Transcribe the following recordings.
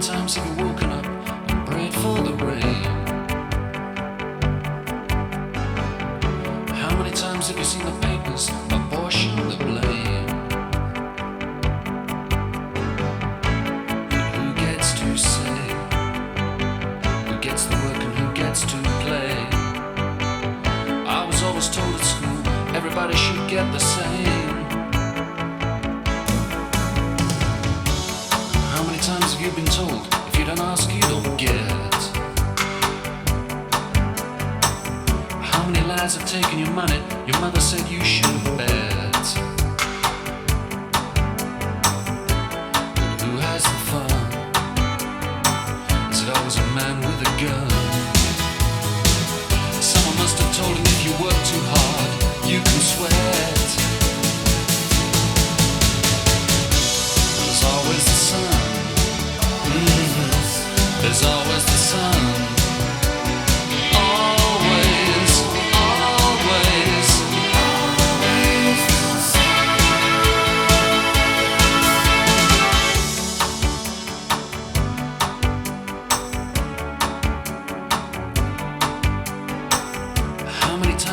times have you woken up and prayed for the rain? How many times have you seen the papers apportion the blame? And who gets to say? Who gets the work and who gets to play? I was always told at school everybody should get the same. Been told if you don't ask, you don't get? How many lies have taken your money? Your mother said you should bet. But who has the fun?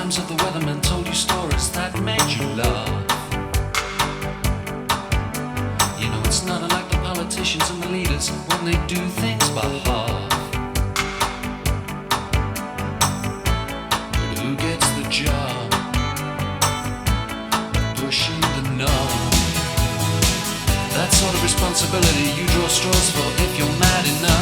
Times have the weathermen told you stories that made you laugh? They do things by half. But who gets the job? Pushing the knob. That sort of responsibility you draw straws for if you're mad enough.